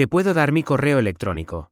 Te puedo dar mi correo electrónico.